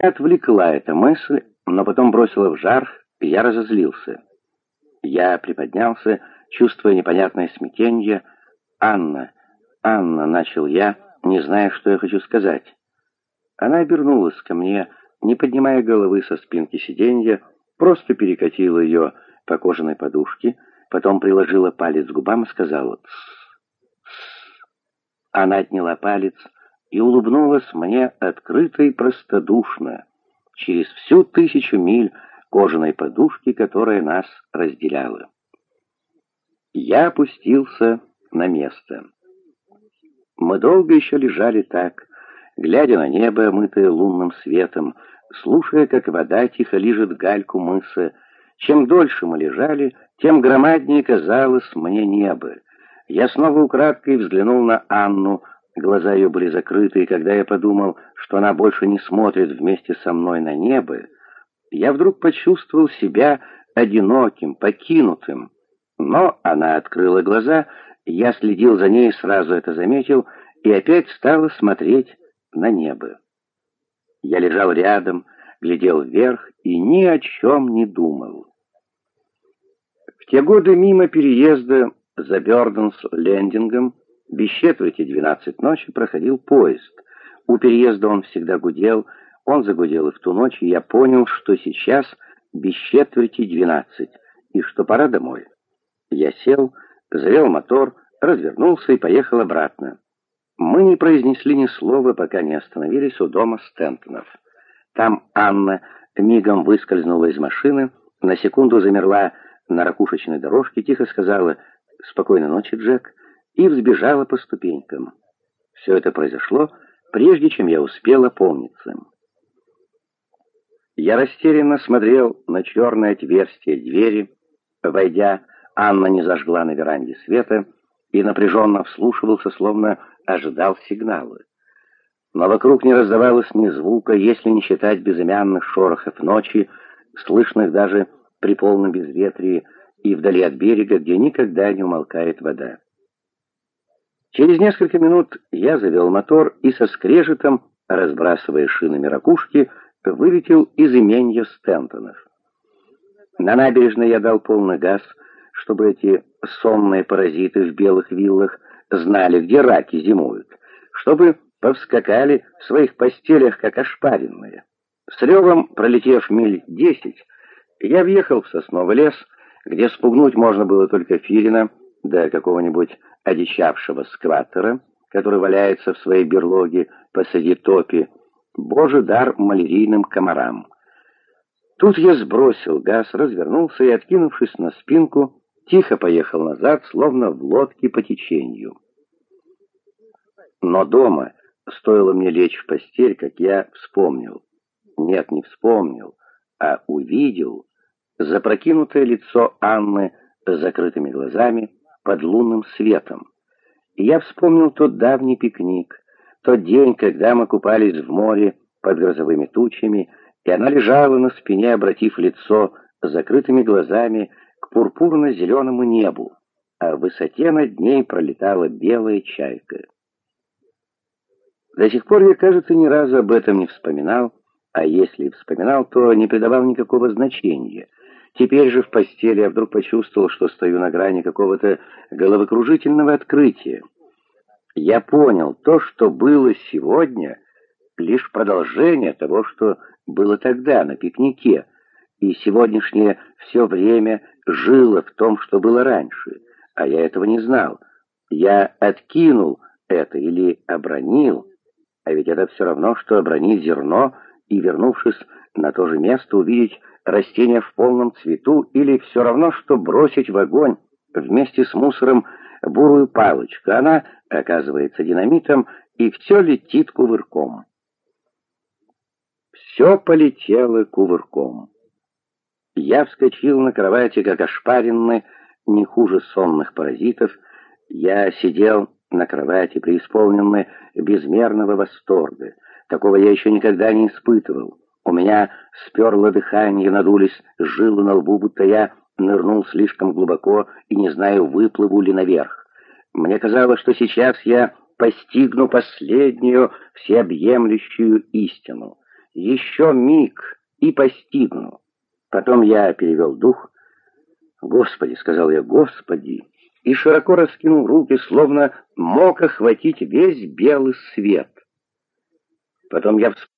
Отвлекла эта мысль, но потом бросила в жар, и я разозлился. Я приподнялся, чувствуя непонятное смятение. «Анна, Анна», — начал я, не зная, что я хочу сказать. Она обернулась ко мне, не поднимая головы со спинки сиденья, просто перекатила ее по кожаной подушке, потом приложила палец к губам и сказала «Тссс». Она отняла палец и улыбнулась мне открыто и простодушно, через всю тысячу миль кожаной подушки, которая нас разделяла. Я опустился на место. Мы долго еще лежали так, глядя на небо, омытое лунным светом, слушая, как вода тихо лижет гальку мыса. Чем дольше мы лежали, тем громаднее казалось мне небо. Я снова украдкой взглянул на Анну, глаза ее были закрыты, и когда я подумал, что она больше не смотрит вместе со мной на небо, я вдруг почувствовал себя одиноким, покинутым. Но она открыла глаза, я следил за ней, сразу это заметил, и опять стала смотреть на небо. Я лежал рядом, глядел вверх и ни о чем не думал. В те годы мимо переезда за Бёрденс-Лендингом без четверти двенадцать ночи проходил поезд. У переезда он всегда гудел, он загудел и в ту ночь, и я понял, что сейчас без четверти двенадцать, и что пора домой. Я сел, завел мотор, развернулся и поехал обратно. Мы не произнесли ни слова, пока не остановились у дома Стентонов. Там Анна мигом выскользнула из машины, на секунду замерла на ракушечной дорожке, тихо сказала «Спокойной ночи, Джек», и взбежала по ступенькам. Все это произошло, прежде чем я успел опомниться. Я растерянно смотрел на черное отверстие двери. Войдя, Анна не зажгла на веранде света и напряженно вслушивался, словно ожидал сигнала. Но вокруг не раздавалось ни звука, если не считать безымянных шорохов ночи, слышных даже при полном безветрии и вдали от берега, где никогда не умолкает вода. Через несколько минут я завел мотор и со скрежетом, разбрасывая шинами ракушки, вылетел из именья Стентонов. На набережной я дал полный газ, чтобы эти сонные паразиты в белых виллах знали, где раки зимуют, чтобы повскакали в своих постелях, как ошпаренные. С ревом, пролетев миль десять, я въехал в сосновый лес, где спугнуть можно было только филина, да какого-нибудь одичавшего скваттера, который валяется в своей берлоге посреди топи, Божий дар малярийным комарам. Тут я сбросил газ, развернулся и, откинувшись на спинку, тихо поехал назад, словно в лодке по течению. Но дома, стоило мне лечь в постель, как я вспомнил. Нет, не вспомнил, а увидел запрокинутое лицо Анны с закрытыми глазами под лунным светом. И я вспомнил тот давний пикник, тот день, когда мы купались в море под грозовыми тучами, и она лежала на спине, обратив лицо закрытыми глазами к пурпурно-зеленому небу, а в высоте над ней пролетала белая чайка. До сих пор я, кажется, ни разу об этом не вспоминал, а если и вспоминал, то не придавал никакого значения. Теперь же в постели я вдруг почувствовал, что стою на грани какого-то головокружительного открытия. Я понял, то, что было сегодня, лишь продолжение того, что было тогда на пикнике, и сегодняшнее все время жило в том, что было раньше, а я этого не знал. Я откинул это или обронил, а ведь это все равно, что обронить зерно и, вернувшись на то же место, увидеть растение в полном цвету, или все равно, что бросить в огонь вместе с мусором бурую палочку. Она оказывается динамитом, и все летит кувырком. Все полетело кувырком. Я вскочил на кровати, как ошпаренный, не хуже сонных паразитов. Я сидел на кровати, преисполненный безмерного восторга. Такого я еще никогда не испытывал. У меня сперло дыхание, надулись жилы на лбу, будто я нырнул слишком глубоко и не знаю, выплыву ли наверх. Мне казалось, что сейчас я постигну последнюю всеобъемлющую истину. Еще миг и постигну. Потом я перевел дух. «Господи!» — сказал я, «Господи!» И широко раскинул руки, словно мог охватить весь белый свет. Потом я вспомнил,